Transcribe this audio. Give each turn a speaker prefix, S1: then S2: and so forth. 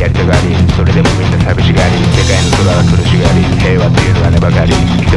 S1: やりたがりそれでもみんな寂しがり世界の空は苦しがり平和というのは根ばかり。